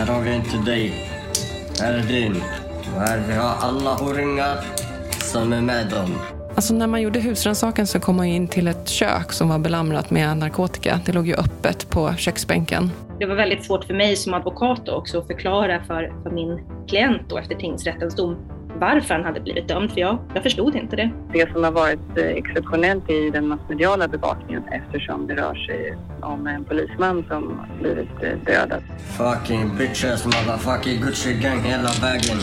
här har vi inte dig. Här är din. Och här vi har alla horungar som är med dem. Alltså när man gjorde husrannsakan så kom man in till ett kök som var belamrat med narkotika. Det låg ju öppet på köksbänken. Det var väldigt svårt för mig som advokat också att förklara för, för min klient då efter tingsrättens dom varför han hade blivit dömd, för jag, jag förstod inte det. Det som har varit eh, exceptionellt i den massmediala bevakningen eftersom det rör sig om en polisman som blivit eh, dödad. Fucking bitches motherfucking Gucci gang hela vägen.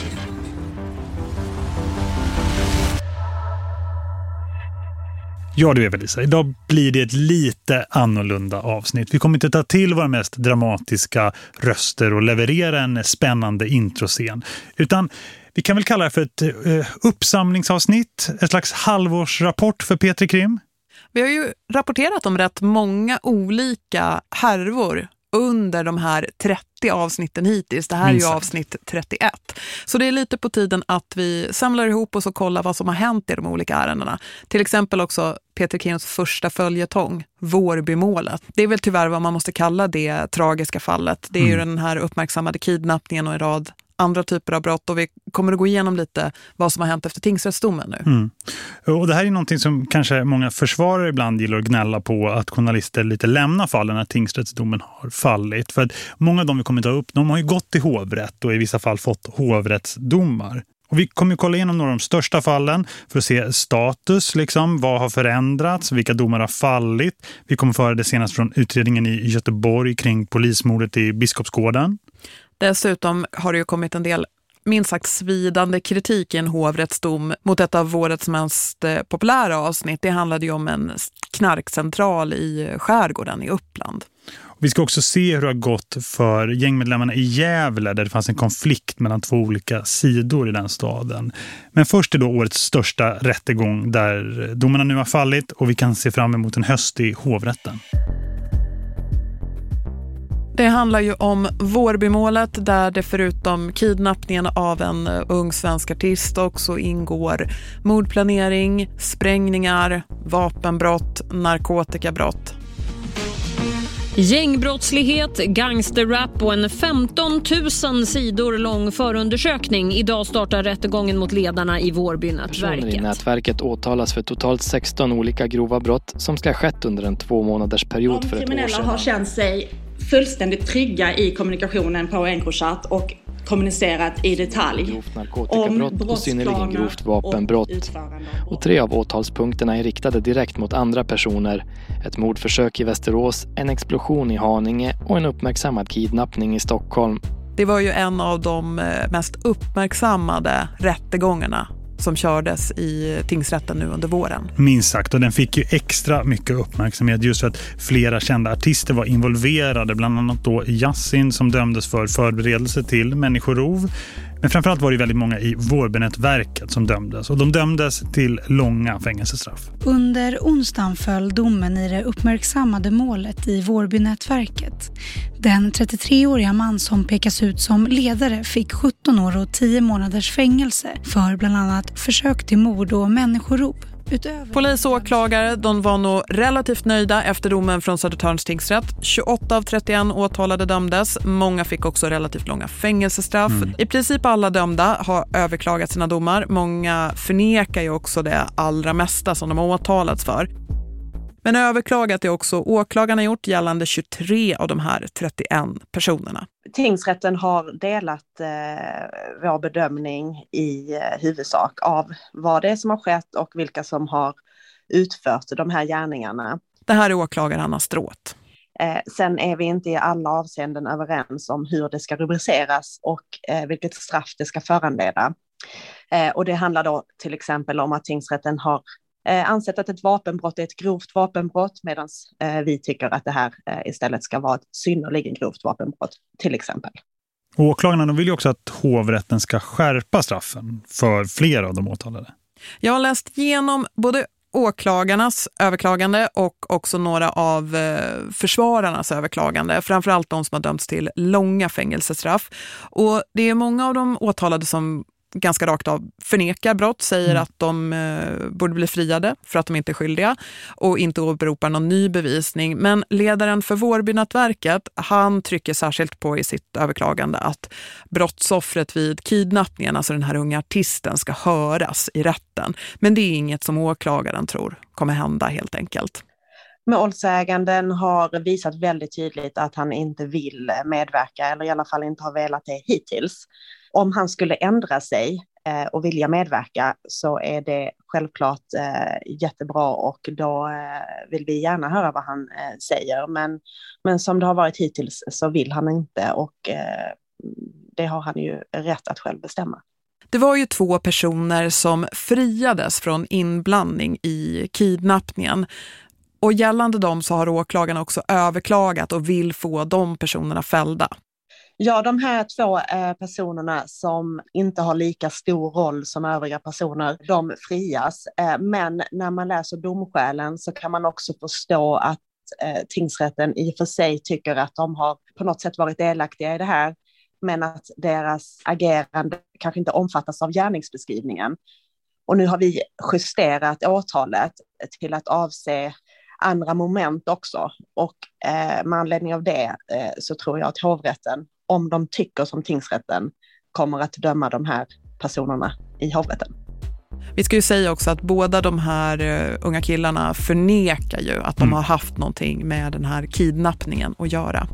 Ja du Eva-Lisa, idag blir det ett lite annorlunda avsnitt. Vi kommer inte ta till våra mest dramatiska röster och leverera en spännande introscen. Utan vi kan väl kalla det för ett uh, uppsamlingsavsnitt, ett slags halvårsrapport för Petri Krim. Vi har ju rapporterat om rätt många olika härvor under de här 30 avsnitten hittills. Det här Minst. är ju avsnitt 31. Så det är lite på tiden att vi samlar ihop oss och kollar vad som har hänt i de olika ärendena. Till exempel också Peter Kinos första följetong, Vårbymålet. Det är väl tyvärr vad man måste kalla det tragiska fallet. Det är mm. ju den här uppmärksammade kidnappningen och en rad andra typer av brott och vi kommer att gå igenom lite vad som har hänt efter tingsrättsdomen nu. Mm. Och det här är någonting som kanske många försvarare ibland gillar att gnälla på att journalister lite lämnar fallen när tingsrättsdomen har fallit. För att många av dem vi kommer ta upp, de har ju gått till hovrätt och i vissa fall fått hovrättsdomar. Och vi kommer att kolla igenom några av de största fallen för att se status, liksom, vad har förändrats, vilka domar har fallit. Vi kommer föra det senast från utredningen i Göteborg kring polismordet i Biskopsgården. Dessutom har det ju kommit en del minst sagt svidande kritik i en hovrättsdom mot ett av årets mest eh, populära avsnitt. Det handlade ju om en knarkcentral i skärgården i Uppland. Vi ska också se hur det har gått för gängmedlemmarna i Gävle där det fanns en konflikt mellan två olika sidor i den staden. Men först är då årets största rättegång där domarna nu har fallit och vi kan se fram emot en höst i hovrätten. Det handlar ju om Vårbymålet där det förutom kidnappningen av en eh, ung svensk artist också ingår mordplanering, sprängningar, vapenbrott, narkotikabrott. Gängbrottslighet, gangsterrap och en 15 000 sidor lång förundersökning. Idag startar rättegången mot ledarna i Vårbynätverket. Personer i nätverket åtalas för totalt 16 olika grova brott som ska ha skett under en två månaders period för ett år sedan. De kriminella har känt sig fullständigt trygga i kommunikationen på Encrochat och kommunicerat i detalj. Grovt narkotikabrott och synnerligen grovt vapenbrott. Och, och tre av åtalspunkterna är riktade direkt mot andra personer. Ett mordförsök i Västerås, en explosion i Haninge och en uppmärksammad kidnappning i Stockholm. Det var ju en av de eh, mest uppmärksammade rättegångarna som kördes i tingsrätten nu under våren. Minst sagt, och den fick ju extra mycket uppmärksamhet just för att flera kända artister var involverade, bland annat då Yassin som dömdes för förberedelse till människorov. Men framförallt var det väldigt många i Vårbynätverket som dömdes och de dömdes till långa fängelsestraff. Under onsdagen föll domen i det uppmärksammade målet i Vårbynätverket. Den 33-åriga man som pekas ut som ledare fick 17 år och 10 månaders fängelse för bland annat försök till mord och människorov. Utöver Polis och åklagare de var nog relativt nöjda efter domen från Södertörns tingsrätt. 28 av 31 åtalade dömdes. Många fick också relativt långa fängelsestraff. Mm. I princip alla dömda har överklagat sina domar. Många förnekar ju också det allra mesta som de har åtalats för. Men överklagat är också åklagarna gjort gällande 23 av de här 31 personerna. Tingsrätten har delat eh, vår bedömning i eh, huvudsak av vad det är som har skett och vilka som har utfört de här gärningarna. Det här är åklagare Anna Stråt. Eh, sen är vi inte i alla avseenden överens om hur det ska rubriceras och eh, vilket straff det ska föranleda. Eh, och det handlar då till exempel om att tingsrätten har eh, ansett att ett vapenbrott är ett grovt vapenbrott medan eh, vi tycker att det här eh, istället ska vara ett synnerligen grovt vapenbrott till exempel. Åklagarna vill ju också att hovrätten ska skärpa straffen för flera av de åtalade. Jag har läst igenom både åklagarnas överklagande och också några av eh, försvararnas överklagande. Framförallt de som har dömts till långa fängelsestraff. Och det är många av de åtalade som ganska rakt av förnekar brott, säger mm. att de eh, borde bli friade för att de inte är skyldiga och inte åberopar någon ny bevisning. Men ledaren för Vårbynätverket, han trycker särskilt på i sitt överklagande att brottsoffret vid kidnappningen, alltså den här unga artisten, ska höras i rätten. Men det är inget som åklagaren tror kommer hända helt enkelt. Målsäganden har visat väldigt tydligt att han inte vill medverka eller i alla fall inte har velat det hittills. Om han skulle ändra sig eh, och vilja medverka så är det självklart eh, jättebra och då eh, vill vi gärna höra vad han eh, säger. Men, men som det har varit hittills så vill han inte och eh, det har han ju rätt att själv bestämma. Det var ju två personer som friades från inblandning i kidnappningen. Och gällande dem så har åklagaren också överklagat och vill få de personerna fällda. Ja, de här två eh, personerna som inte har lika stor roll som övriga personer, de frias. Eh, men när man läser domskälen så kan man också förstå att eh, tingsrätten i och för sig tycker att de har på något sätt varit delaktiga i det här, men att deras agerande kanske inte omfattas av gärningsbeskrivningen. Och nu har vi justerat åtalet till att avse andra moment också. Och eh, med anledning av det eh, så tror jag att hovrätten, om de tycker som tingsrätten, kommer att döma de här personerna i hovrätten. Vi ska ju säga också att båda de här uh, unga killarna förnekar ju att de mm. har haft någonting med den här kidnappningen att göra.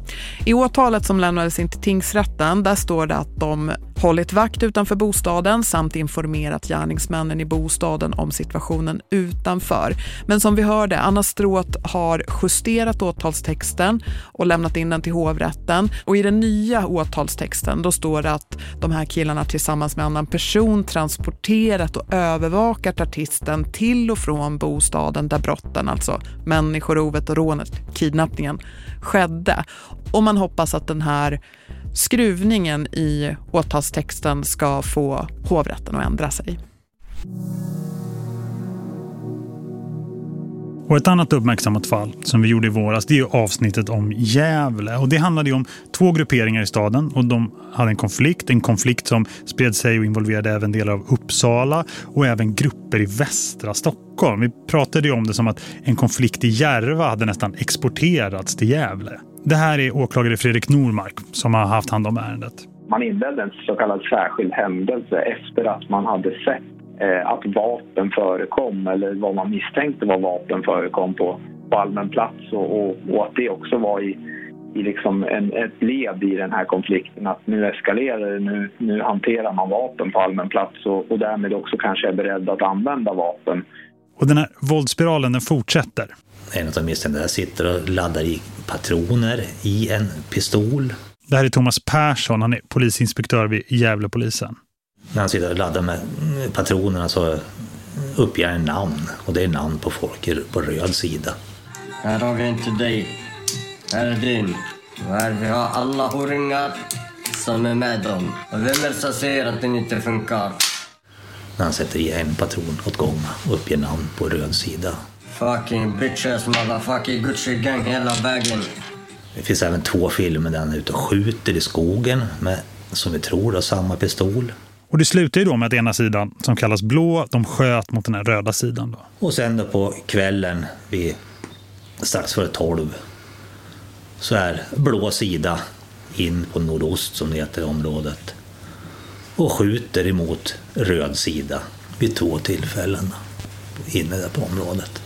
I åtalet som lämnades in till tingsrätten, där står det att de hållit vakt utanför bostaden samt informerat gärningsmännen i bostaden om situationen utanför. Men som vi hörde, Anna Stråt har justerat åtalstexten och lämnat in den till hovrätten. Och i den nya åtalstexten då står det att de här killarna tillsammans med annan person transporterat och övervakat artisten till och från bostaden där brotten, alltså människorovet och rånet, kidnappningen, skedde. Och man hoppas att den här skruvningen i åtalstexten ska få hovrätten att ändra sig. Och ett annat uppmärksammat fall som vi gjorde i våras det är avsnittet om Gävle. Och det handlade om två grupperingar i staden och de hade en konflikt. En konflikt som spred sig och involverade även delar av Uppsala och även grupper i västra Stockholm. Vi pratade ju om det som att en konflikt i Järva hade nästan exporterats till Gävle. Det här är åklagare Fredrik Normark som har haft hand om ärendet. Man inledde en så kallad särskild händelse efter att man hade sett eh, att vapen förekom eller vad man misstänkte var vapen förekom på, på allmän plats och, och, och att det också var i, i liksom en, ett led i den här konflikten att nu eskalerar det, nu, nu hanterar man vapen på allmän plats och, och därmed också kanske är beredd att använda vapen. Och den här våldsspiralen den fortsätter en av misstänkta sitter och laddar i patroner i en pistol. Det här är Thomas Persson, han är polisinspektör vid Gävlepolisen. När han sitter och laddar med patronerna så uppger han namn och det är namn på folk på röd sida. Här har vi inte dig. Här är din. här vi har alla horungar som är med dem. Och vem är det som säger att den inte funkar? När han sätter i en patron åt gången och uppger namn på röd sida. Fucking bitches, motherfucking Gucci gang hela vägen. Det finns även två filmer där han är ute och skjuter i skogen med, som vi tror, har samma pistol. Och det slutar ju då med att ena sidan, som kallas blå, de sköt mot den här röda sidan. Då. Och sen då på kvällen, vid, strax före tolv, så är blå sida in på nordost, som det heter området, och skjuter emot röd sida vid två tillfällen inne där på området.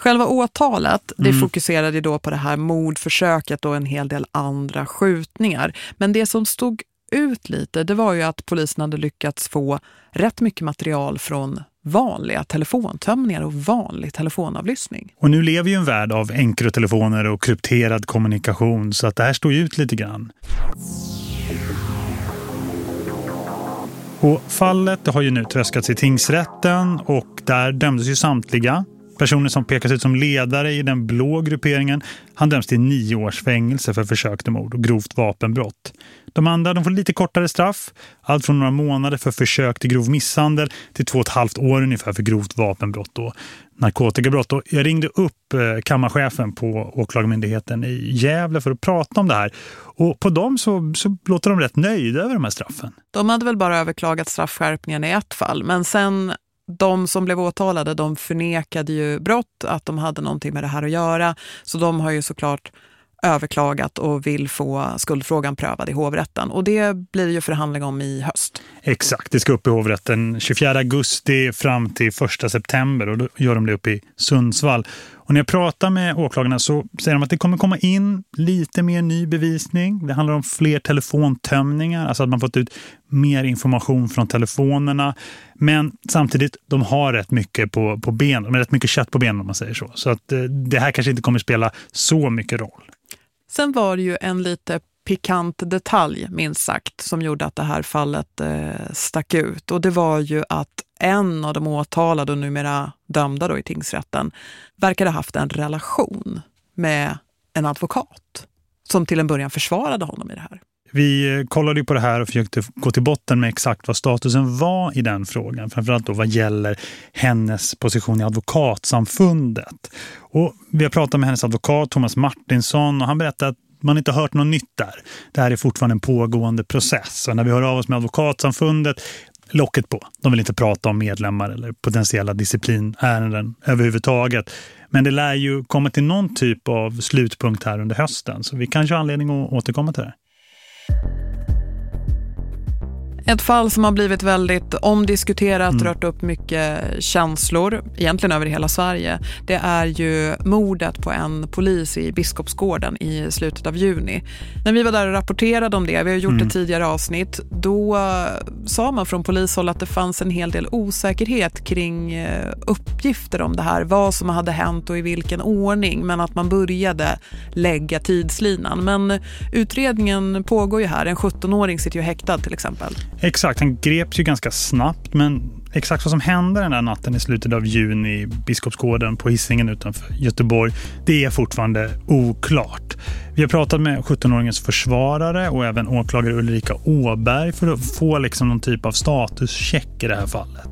Själva åtalet, det mm. fokuserade då på det här mordförsöket och en hel del andra skjutningar. Men det som stod ut lite, det var ju att polisen hade lyckats få rätt mycket material från vanliga telefontömningar och vanlig telefonavlyssning. Och nu lever ju en värld av enkrotelefoner och krypterad kommunikation så att det här står ut lite grann. Och fallet har ju nu tröskats i tingsrätten och där dömdes ju samtliga Personen som pekas ut som ledare i den blå grupperingen, han döms till nio års fängelse för försök till mord och grovt vapenbrott. De andra de får lite kortare straff. Allt från några månader för försök till grov misshandel till två och ett halvt år ungefär för grovt vapenbrott och narkotikabrott. Och jag ringde upp eh, kammarchefen på åklagarmyndigheten i Gävle för att prata om det här. Och på dem så, så låter de rätt nöjda över de här straffen. De hade väl bara överklagat straffskärpningen i ett fall. Men sen de som blev åtalade, de förnekade ju brott, att de hade någonting med det här att göra. Så de har ju såklart överklagat och vill få skuldfrågan prövad i hovrätten. Och det blir ju förhandling om i höst. Exakt, det ska upp i hovrätten 24 augusti fram till 1 september och då gör de det upp i Sundsvall. Och när jag pratar med åklagarna så säger de att det kommer komma in lite mer ny bevisning. Det handlar om fler telefontömningar, alltså att man fått ut mer information från telefonerna. Men samtidigt, de har rätt mycket på, på ben, de har rätt mycket kött på benen om man säger så. Så att eh, det här kanske inte kommer spela så mycket roll. Sen var det ju en lite pikant detalj, minst sagt, som gjorde att det här fallet eh, stack ut. Och det var ju att en av de åtalade och numera dömda då i tingsrätten verkade ha haft en relation med en advokat som till en början försvarade honom i det här. Vi kollade på det här och försökte gå till botten med exakt vad statusen var i den frågan. Framförallt då vad gäller hennes position i advokatsamfundet. Och vi har pratat med hennes advokat Thomas Martinsson och han berättade att man inte hört något nytt där. Det här är fortfarande en pågående process. Och när vi hör av oss med advokatsamfundet locket på. De vill inte prata om medlemmar eller potentiella disciplinärenden överhuvudtaget. Men det lär ju komma till någon typ av slutpunkt här under hösten. Så vi kanske har anledning att återkomma till det. you Ett fall som har blivit väldigt omdiskuterat, mm. rört upp mycket känslor, egentligen över hela Sverige. Det är ju mordet på en polis i Biskopsgården i slutet av juni. När vi var där och rapporterade om det, vi har gjort mm. ett tidigare avsnitt, då sa man från polishåll att det fanns en hel del osäkerhet kring eh, uppgifter om det här, vad som hade hänt och i vilken ordning, men att man började lägga tidslinan. Men utredningen pågår ju här, en 17-åring sitter ju häktad till exempel. Exakt, han greps ju ganska snabbt men exakt vad som hände den där natten i slutet av juni i Biskopsgården på Hisingen utanför Göteborg, det är fortfarande oklart. Vi har pratat med 17-åringens försvarare och även åklagare Ulrika Åberg för att få liksom någon typ av statuscheck i det här fallet.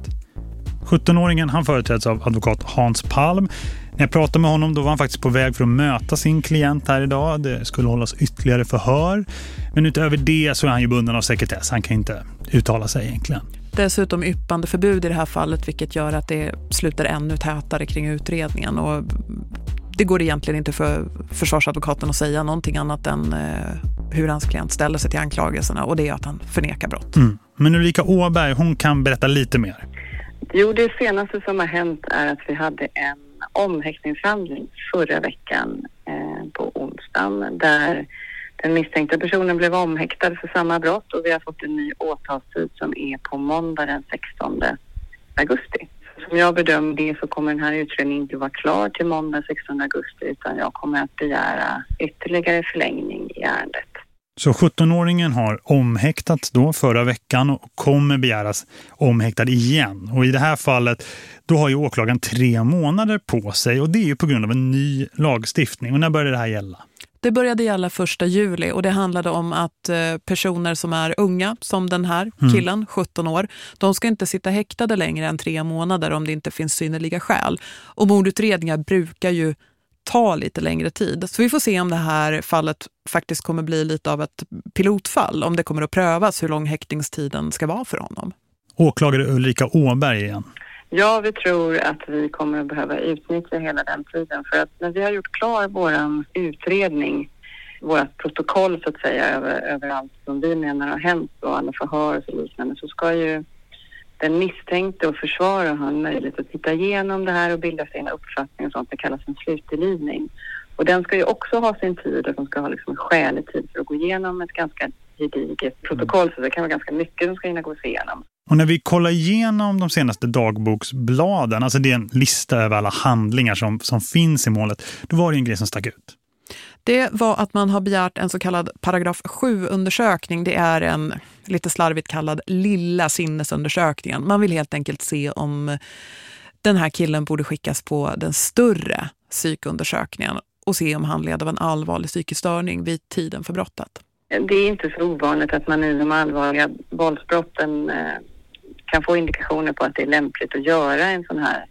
17-åringen han företräds av advokat Hans Palm när jag pratade med honom då var han faktiskt på väg för att möta sin klient här idag. Det skulle hållas ytterligare förhör. Men utöver det så är han ju bunden av sekretess. Han kan inte uttala sig egentligen. Dessutom yppande förbud i det här fallet vilket gör att det slutar ännu tätare kring utredningen. Och det går egentligen inte för försvarsadvokaten att säga någonting annat än eh, hur hans klient ställer sig till anklagelserna och det är att han förnekar brott. Mm. Men Ulrika Åberg, hon kan berätta lite mer. Jo, det senaste som har hänt är att vi hade en omhäktningshandling förra veckan eh, på onsdagen där den misstänkta personen blev omhäktad för samma brott och vi har fått en ny åtalstid som är på måndag den 16 augusti. Som jag bedömer det så kommer den här utredningen inte vara klar till måndag 16 augusti utan jag kommer att begära ytterligare förlängning i ärendet. Så 17-åringen har omhäktats då förra veckan och kommer begäras omhäktad igen. Och i det här fallet då har ju åklagaren tre månader på sig och det är ju på grund av en ny lagstiftning. Och när började det här gälla? Det började gälla första juli och det handlade om att eh, personer som är unga, som den här mm. killen, mm. 17 år, de ska inte sitta häktade längre än tre månader om det inte finns synnerliga skäl. Och mordutredningar brukar ju ta lite längre tid. Så vi får se om det här fallet faktiskt kommer bli lite av ett pilotfall, om det kommer att prövas hur lång häktningstiden ska vara för honom. Åklagare Ulrika Åberg igen. Ja, vi tror att vi kommer att behöva utnyttja hela den tiden för att när vi har gjort klar vår utredning, vårt protokoll så att säga över, över allt som vi menar har hänt och alla förhör och liknande så ska ju den misstänkte och försvarare ha en möjlighet att titta igenom det här och bilda en uppfattning och sånt. Det kallas en slutdelivning. Och den ska ju också ha sin tid och de ska ha liksom en skälig tid för att gå igenom ett ganska gediget protokoll. Så det kan vara ganska mycket som ska hinna gå igenom. Och när vi kollar igenom de senaste dagboksbladen, alltså det är en lista över alla handlingar som, som finns i målet, då var det en grej som stack ut. Det var att man har begärt en så kallad paragraf 7-undersökning. Det är en lite slarvigt kallad lilla sinnesundersökningen. Man vill helt enkelt se om den här killen borde skickas på den större psykundersökningen och se om han led av en allvarlig psykisk störning vid tiden för brottet. Det är inte så ovanligt att man i de allvarliga våldsbrotten eh, kan få indikationer på att det är lämpligt att göra en sån här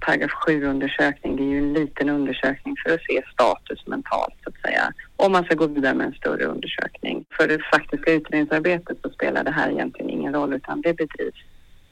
paragraf 7-undersökning. Det är ju en liten undersökning för att se status mentalt så att säga. Om man ska gå vidare med en större undersökning. För det faktiska utredningsarbetet så spelar det här egentligen ingen roll utan det bedrivs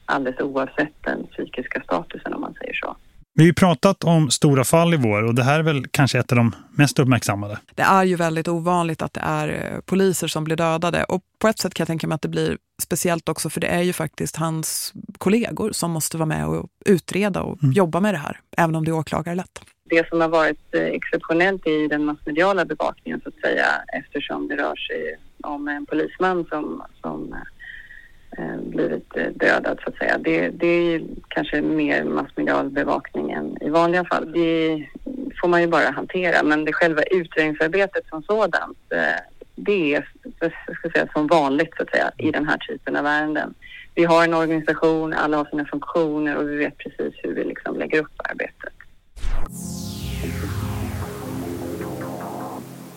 alldeles oavsett den psykiska statusen om man säger så. Vi har ju pratat om stora fall i vår och det här är väl kanske ett av de mest uppmärksammade. Det är ju väldigt ovanligt att det är eh, poliser som blir dödade och på ett sätt kan jag tänka mig att det blir speciellt också för det är ju faktiskt hans kollegor som måste vara med och utreda och mm. jobba med det här, även om det är åklagarlätt. Det som har varit eh, exceptionellt i den massmediala bevakningen så att säga eftersom det rör sig om en polisman som, som Eh, blivit eh, dödad så att säga. Det, det är kanske mer massmedial bevakning än i vanliga fall. Det får man ju bara hantera men det själva utredningsarbetet som sådant eh, det är ska säga, som vanligt så att säga i den här typen av ärenden. Vi har en organisation, alla har sina funktioner och vi vet precis hur vi liksom lägger upp arbetet.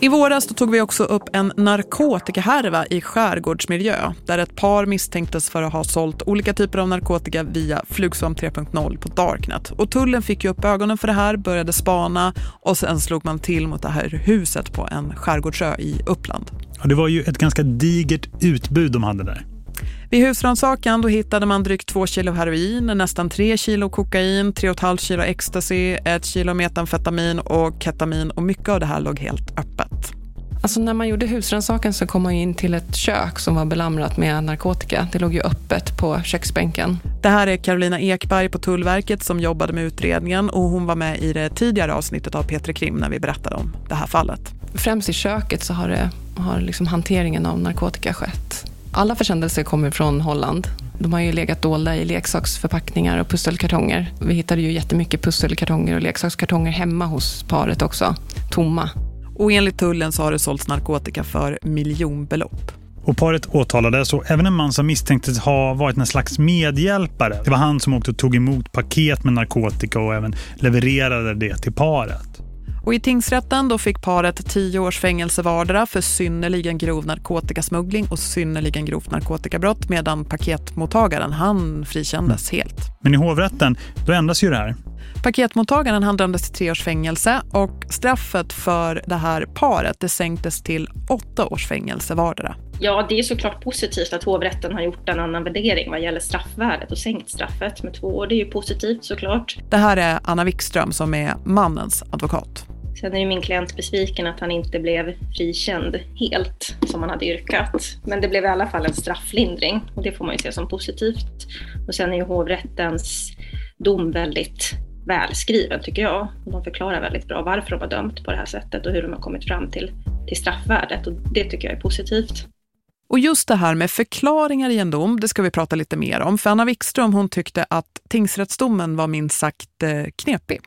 I våras tog vi också upp en narkotikahärva i skärgårdsmiljö där ett par misstänktes för att ha sålt olika typer av narkotika via Flugsvamp 3.0 på Darknet. Och tullen fick ju upp ögonen för det här, började spana och sen slog man till mot det här huset på en skärgårdsö i Uppland. Och det var ju ett ganska digert utbud de hade där. Vid husrannsakan då hittade man drygt 2 kilo heroin, nästan 3 kilo kokain, 3,5 kilo ecstasy, 1 kilo metamfetamin och ketamin och mycket av det här låg helt öppet. Alltså när man gjorde husrannsakan så kom man in till ett kök som var belamrat med narkotika. Det låg ju öppet på köksbänken. Det här är Carolina Ekberg på Tullverket som jobbade med utredningen och hon var med i det tidigare avsnittet av Petre Krim när vi berättade om det här fallet. Främst i köket så har, det, har liksom hanteringen av narkotika skett. Alla försändelser kommer från Holland. De har ju legat dolda i leksaksförpackningar och pusselkartonger. Vi hittade ju jättemycket pusselkartonger och leksakskartonger hemma hos paret också, tomma. Och enligt tullen så har det sålts narkotika för miljonbelopp. Och paret åtalades och även en man som misstänktes ha varit en slags medhjälpare. Det var han som också tog emot paket med narkotika och även levererade det till paret. Och i tingsrätten då fick paret tio års fängelse vardera för synnerligen grov narkotikasmuggling och synnerligen grovt narkotikabrott medan paketmottagaren han frikändes mm. helt. Men i hovrätten då ändras ju det här. Paketmottagaren han dömdes till tre års fängelse och straffet för det här paret det sänktes till åtta års fängelse vardera. Ja, det är såklart positivt att hovrätten har gjort en annan värdering vad gäller straffvärdet och sänkt straffet med två år. Det är ju positivt såklart. Det här är Anna Wikström som är mannens advokat. Sen är ju min klient besviken att han inte blev frikänd helt som han hade yrkat. Men det blev i alla fall en strafflindring och det får man ju se som positivt. Och sen är ju hovrättens dom väldigt välskriven tycker jag. De förklarar väldigt bra varför de har dömt på det här sättet och hur de har kommit fram till, till straffvärdet och det tycker jag är positivt. Och just det här med förklaringar i en dom, det ska vi prata lite mer om. För Anna Wikström hon tyckte att tingsrättsdomen var minst sagt eh, knepig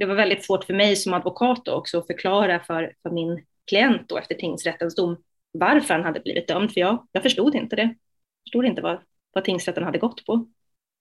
det var väldigt svårt för mig som advokat också att förklara för, för min klient då efter tingsrättens dom varför han hade blivit dömd. För jag, jag förstod inte det. Jag förstod inte vad, vad tingsrätten hade gått på.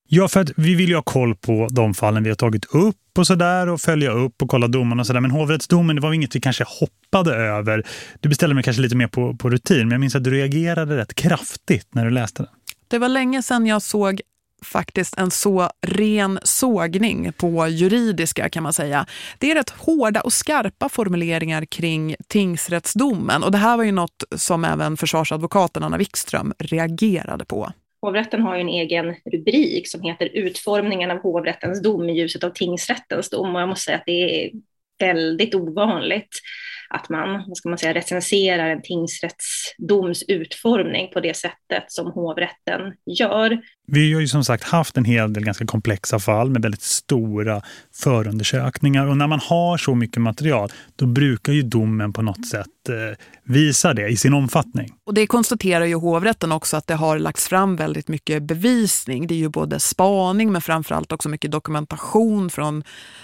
Ja, för att vi vill ju ha koll på de fallen vi har tagit upp och sådär och följa upp och kolla domarna och sådär. Men hovrättsdomen, det var inget vi kanske hoppade över. Du beställde mig kanske lite mer på, på rutin, men jag minns att du reagerade rätt kraftigt när du läste den. Det var länge sedan jag såg faktiskt en så ren sågning på juridiska kan man säga. Det är rätt hårda och skarpa formuleringar kring tingsrättsdomen och det här var ju något som även försvarsadvokaten Anna Wikström reagerade på. Hovrätten har ju en egen rubrik som heter Utformningen av hovrättens dom i ljuset av tingsrättens dom och jag måste säga att det är väldigt ovanligt att man, vad ska man säga, recenserar en tingsrättsdoms utformning på det sättet som hovrätten gör. Vi har ju som sagt haft en hel del ganska komplexa fall med väldigt stora förundersökningar och när man har så mycket material då brukar ju domen på något sätt eh, visa det i sin omfattning. Och det konstaterar ju hovrätten också att det har lagts fram väldigt mycket bevisning. Det är ju både spaning men framförallt också mycket dokumentation från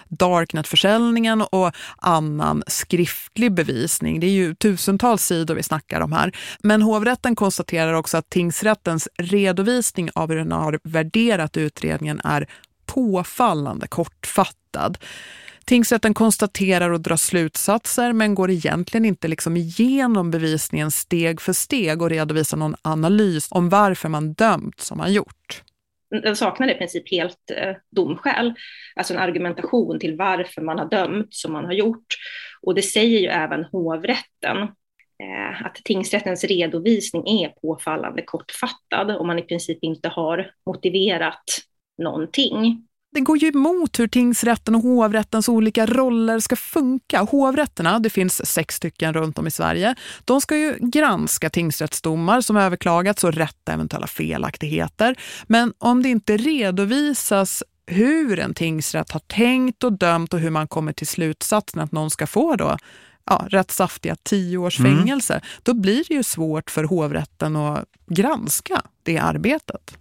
Darknet-försäljningen och annan skriftlig bevisning. Det är ju tusentals sidor vi snackar om här. Men hovrätten konstaterar också att tingsrättens redovisning av hur den har värderat utredningen är påfallande kortfattad. Tingsrätten konstaterar och drar slutsatser men går egentligen inte liksom igenom bevisningen steg för steg och redovisar någon analys om varför man dömt som man gjort. Den saknar i princip helt eh, domskäl, alltså en argumentation till varför man har dömt som man har gjort. Och det säger ju även hovrätten, Eh, att tingsrättens redovisning är påfallande kortfattad och man i princip inte har motiverat någonting det går ju emot hur tingsrätten och hovrättens olika roller ska funka. Hovrätterna, det finns sex stycken runt om i Sverige, de ska ju granska tingsrättsdomar som överklagats och rätta eventuella felaktigheter. Men om det inte redovisas hur en tingsrätt har tänkt och dömt och hur man kommer till slutsatsen att någon ska få då ja, rätt saftiga tio års mm. fängelse, då blir det ju svårt för hovrätten att granska det arbetet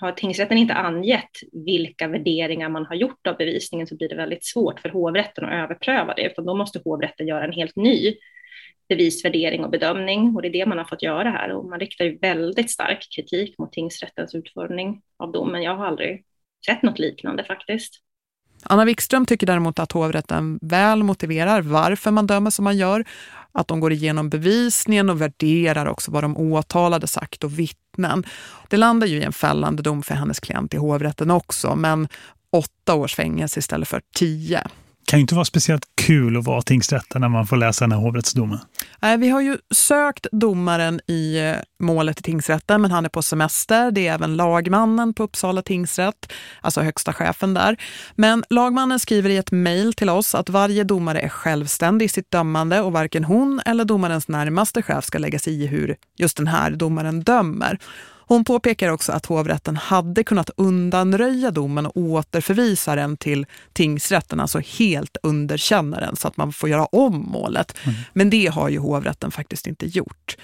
har tingsrätten inte angett vilka värderingar man har gjort av bevisningen så blir det väldigt svårt för hovrätten att överpröva det, utan då måste hovrätten göra en helt ny bevisvärdering och bedömning och det är det man har fått göra här och man riktar ju väldigt stark kritik mot tingsrättens utformning av domen. Jag har aldrig sett något liknande faktiskt. Anna Wikström tycker däremot att hovrätten väl motiverar varför man dömer som man gör att de går igenom bevisningen och värderar också vad de åtalade sagt och vittnen. Det landar ju i en fällande dom för hennes klient i hovrätten också, men åtta års fängelse istället för tio kan ju inte vara speciellt kul att vara tingsrätten när man får läsa den här hovrättsdomen. Nej, Vi har ju sökt domaren i eh, målet i tingsrätten men han är på semester. Det är även lagmannen på Uppsala tingsrätt, alltså högsta chefen där. Men lagmannen skriver i ett mejl till oss att varje domare är självständig i sitt dömande och varken hon eller domarens närmaste chef ska lägga sig i hur just den här domaren dömer. Hon påpekar också att hovrätten hade kunnat undanröja domen och återförvisa den till tingsrätten, alltså helt underkänna den så att man får göra om målet. Mm. Men det har ju hovrätten faktiskt inte gjort.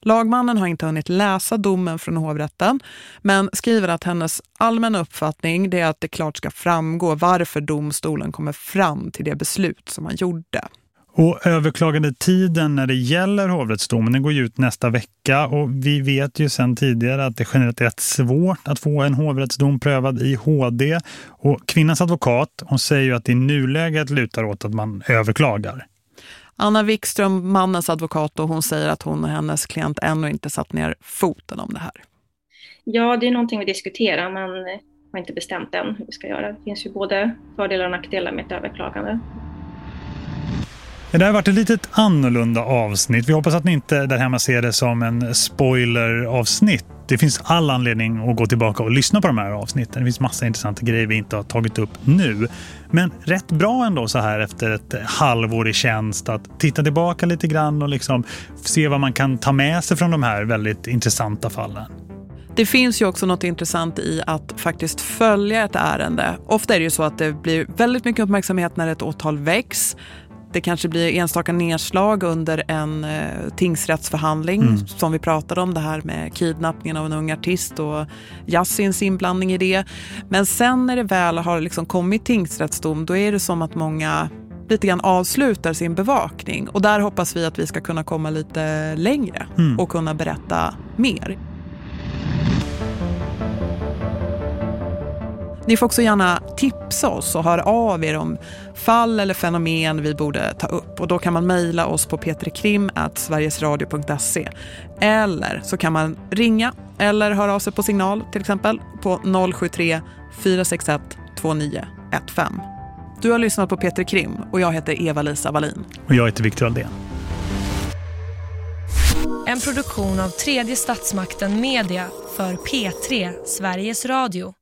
Lagmannen har inte hunnit läsa domen från hovrätten men skriver att hennes allmänna uppfattning är att det klart ska framgå varför domstolen kommer fram till det beslut som man gjorde. Och överklagandetiden när det gäller hovrättsdomen den går ut nästa vecka och vi vet ju sedan tidigare att det generellt är rätt svårt att få en hovrättsdom prövad i HD. Och kvinnans advokat hon säger ju att i nuläget lutar åt att man överklagar. Anna Wikström, mannens advokat, och hon säger att hon och hennes klient ännu inte satt ner foten om det här. Ja, det är någonting vi diskuterar men har inte bestämt än hur vi ska göra. Det finns ju både fördelar och nackdelar med ett överklagande. Det här har varit ett litet annorlunda avsnitt. Vi hoppas att ni inte där hemma ser det som en spoiler-avsnitt. Det finns all anledning att gå tillbaka och lyssna på de här avsnitten. Det finns massa intressanta grejer vi inte har tagit upp nu. Men rätt bra ändå så här efter ett halvår i tjänst att titta tillbaka lite grann och liksom se vad man kan ta med sig från de här väldigt intressanta fallen. Det finns ju också något intressant i att faktiskt följa ett ärende. Ofta är det ju så att det blir väldigt mycket uppmärksamhet när ett åtal väcks. Det kanske blir enstaka nedslag under en eh, tingsrättsförhandling mm. som vi pratade om, det här med kidnappningen av en ung artist och Yassins inblandning i det. Men sen när det väl har liksom kommit tingsrättsdom, då är det som att många lite grann avslutar sin bevakning. Och där hoppas vi att vi ska kunna komma lite längre mm. och kunna berätta mer. Ni får också gärna tipsa oss och höra av er om fall eller fenomen vi borde ta upp. Och då kan man mejla oss på petrikrim.sverigesradio.se eller så kan man ringa eller höra av sig på signal till exempel på 073 461 2915. Du har lyssnat på Peter Krim och jag heter Eva-Lisa Wallin. Och jag heter Victor Aldén. En produktion av tredje statsmakten Media för P3 Sveriges Radio.